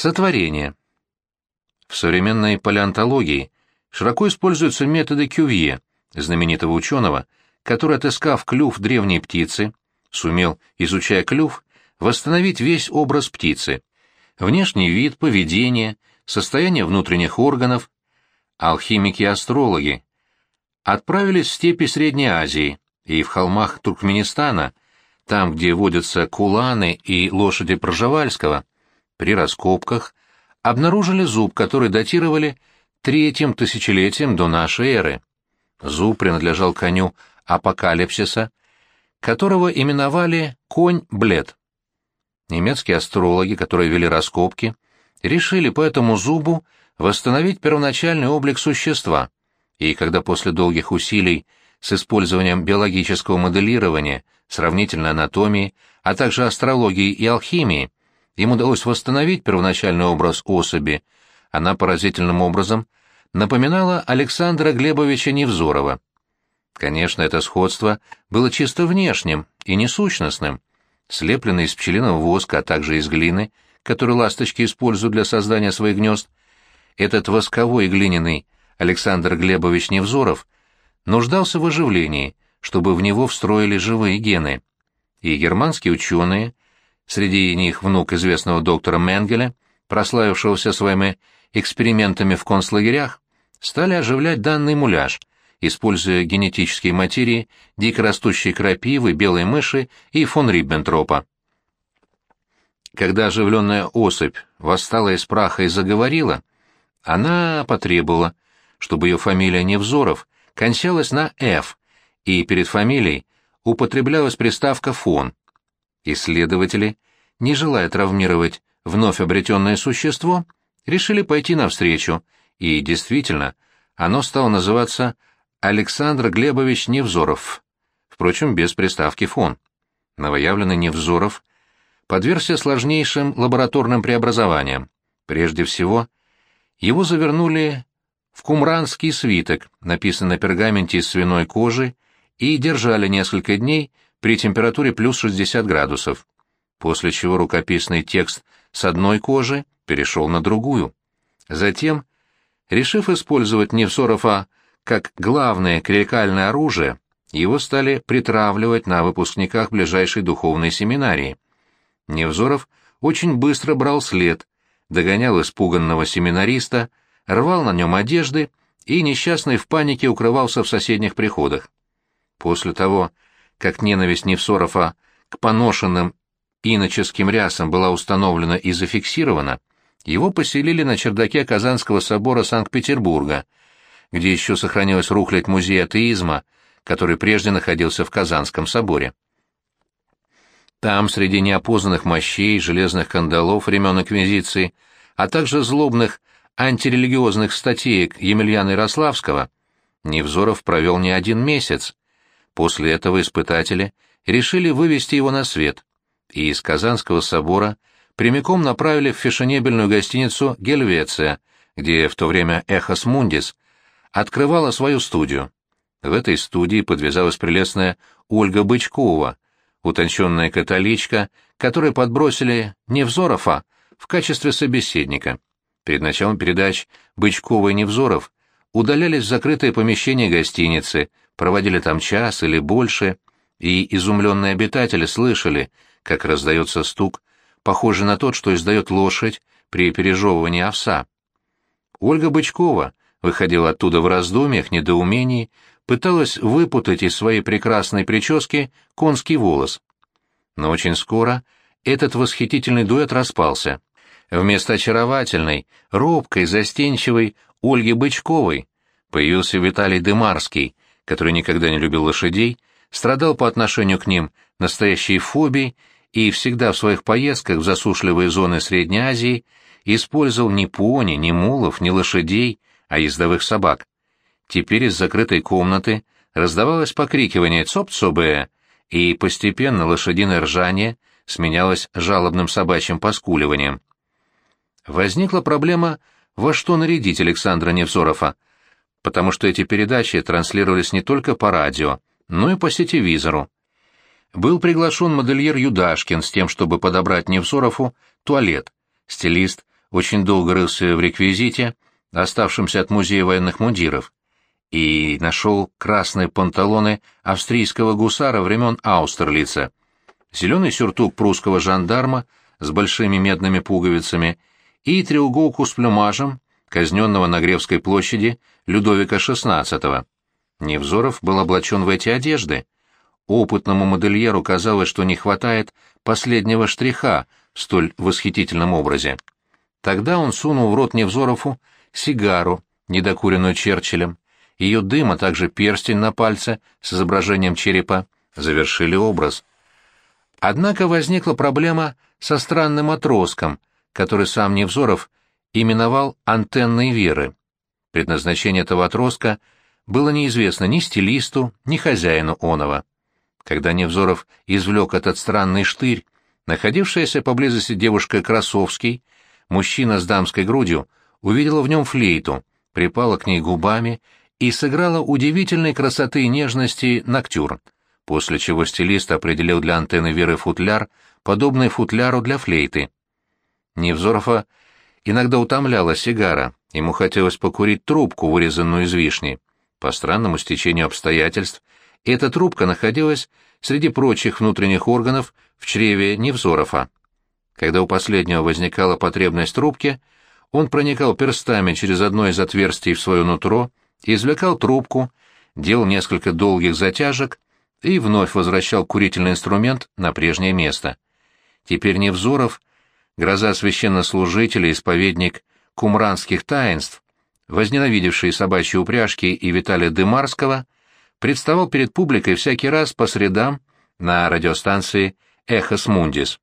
Сотворение. В современной палеонтологии широко используются методы Кювье, знаменитого ученого, который, отыскав клюв древней птицы, сумел, изучая клюв, восстановить весь образ птицы, внешний вид, поведение, состояние внутренних органов. Алхимики-астрологи отправились в степи Средней Азии и в холмах Туркменистана, там, где водятся куланы и лошади Пржевальского, при раскопках обнаружили зуб, который датировали третьим тысячелетием до нашей эры. Зуб принадлежал коню Апокалипсиса, которого именовали конь-блед. Немецкие астрологи, которые вели раскопки, решили по этому зубу восстановить первоначальный облик существа, и когда после долгих усилий с использованием биологического моделирования, сравнительной анатомии, а также астрологии и алхимии, им удалось восстановить первоначальный образ особи, она поразительным образом напоминала Александра Глебовича Невзорова. Конечно, это сходство было чисто внешним и несущностным. Слепленный из пчелиного воска, а также из глины, которую ласточки используют для создания своих гнезд, этот восковой глиняный Александр Глебович Невзоров нуждался в оживлении, чтобы в него встроили живые гены. И германские ученые, среди них внук известного доктора Менгеля, прославившегося своими экспериментами в концлагерях, стали оживлять данный муляж, используя генетические материи дикорастущей крапивы, белой мыши и фон Риббентропа. Когда оживленная особь восстала из праха и заговорила, она потребовала, чтобы ее фамилия Невзоров кончалась на «ф», и перед фамилией употреблялась приставка «фон». Исследователи, не желая травмировать вновь обретенное существо, решили пойти навстречу, и действительно, оно стало называться Александр Глебович Невзоров, впрочем, без приставки «фон». Новоявленный Невзоров подвергся сложнейшим лабораторным преобразованиям. Прежде всего, его завернули в кумранский свиток, написанный на пергаменте из свиной кожи, и держали несколько дней при температуре плюс 60 градусов, после чего рукописный текст с одной кожи перешел на другую. Затем, решив использовать Невсорова как главное клерикальное оружие, его стали притравливать на выпускниках ближайшей духовной семинарии. Невзоров очень быстро брал след, догонял испуганного семинариста, рвал на нем одежды и, несчастный в панике, укрывался в соседних приходах. После того, как ненависть Невсорова к поношенным иноческим рясам была установлена и зафиксирована, его поселили на чердаке Казанского собора Санкт-Петербурга, где еще сохранилась рухлядь музея атеизма, который прежде находился в Казанском соборе. Там, среди неопознанных мощей, железных кандалов времен Инквизиции, а также злобных антирелигиозных статей Емельяна Ярославского, Невзоров провел не один месяц. После этого испытатели решили вывести его на свет, и из Казанского собора прямиком направили в фешенебельную гостиницу «Гельвеция», где в то время «Эхос Мундис» открывала свою студию. В этой студии подвязалась прелестная Ольга Бычкова, утонченная католичка, которой подбросили Невзорова в качестве собеседника. Перед началом передач Бычкова и Невзоров удалялись в закрытое помещение гостиницы, проводили там час или больше, и изумленные обитатели слышали, как раздается стук, похожий на тот, что издает лошадь при пережевывании овса. Ольга Бычкова выходила оттуда в раздумьях, недоумении, пыталась выпутать из своей прекрасной прически конский волос. Но очень скоро этот восхитительный дуэт распался. Вместо очаровательной, робкой, застенчивой Ольги Бычковой появился Виталий Дымарский, который никогда не любил лошадей, страдал по отношению к ним настоящей фобией и всегда в своих поездках в засушливые зоны Средней Азии использовал ни пони, ни мулов, ни лошадей, а ездовых собак. Теперь из закрытой комнаты раздавалось покрикивание «Цоп-цобе!» и постепенно лошадиное ржание сменялось жалобным собачьим поскуливанием. Возникла проблема, во что нарядить Александра Невзорова, потому что эти передачи транслировались не только по радио, но и по сетевизору. Был приглашен модельер Юдашкин с тем, чтобы подобрать Невзорову туалет. Стилист очень долго рылся в реквизите, оставшемся от музея военных мундиров, и нашел красные панталоны австрийского гусара времен Аустерлица, зеленый сюртук прусского жандарма с большими медными пуговицами и треуголку с плюмажем, казненного на Гревской площади Людовика XVI. Невзоров был облачен в эти одежды. Опытному модельеру казалось, что не хватает последнего штриха в столь восхитительном образе. Тогда он сунул в рот Невзорову сигару, недокуренную Черчиллем. Ее дым, а также перстень на пальце с изображением черепа завершили образ. Однако возникла проблема со странным отростком, который сам Невзоров именовал антенной веры. Предназначение этого отростка было неизвестно ни стилисту, ни хозяину оного. Когда Невзоров извлек этот странный штырь, находившаяся поблизости девушка Красовский, мужчина с дамской грудью, увидела в нем флейту, припала к ней губами и сыграла удивительной красоты и нежности ноктюрн, после чего стилист определил для антенны Веры футляр, подобный футляру для флейты. Невзорова иногда утомляла сигара, ему хотелось покурить трубку, вырезанную из вишни. По странному стечению обстоятельств, эта трубка находилась среди прочих внутренних органов в чреве Невзорова. Когда у последнего возникала потребность трубки, он проникал перстами через одно из отверстий в свое нутро, извлекал трубку, делал несколько долгих затяжек и вновь возвращал курительный инструмент на прежнее место. Теперь Невзоров, гроза священнослужителя, исповедник кумранских таинств, возненавидевший собачьи упряжки и Виталия Дымарского, представал перед публикой всякий раз по средам на радиостанции «Эхос Мундис».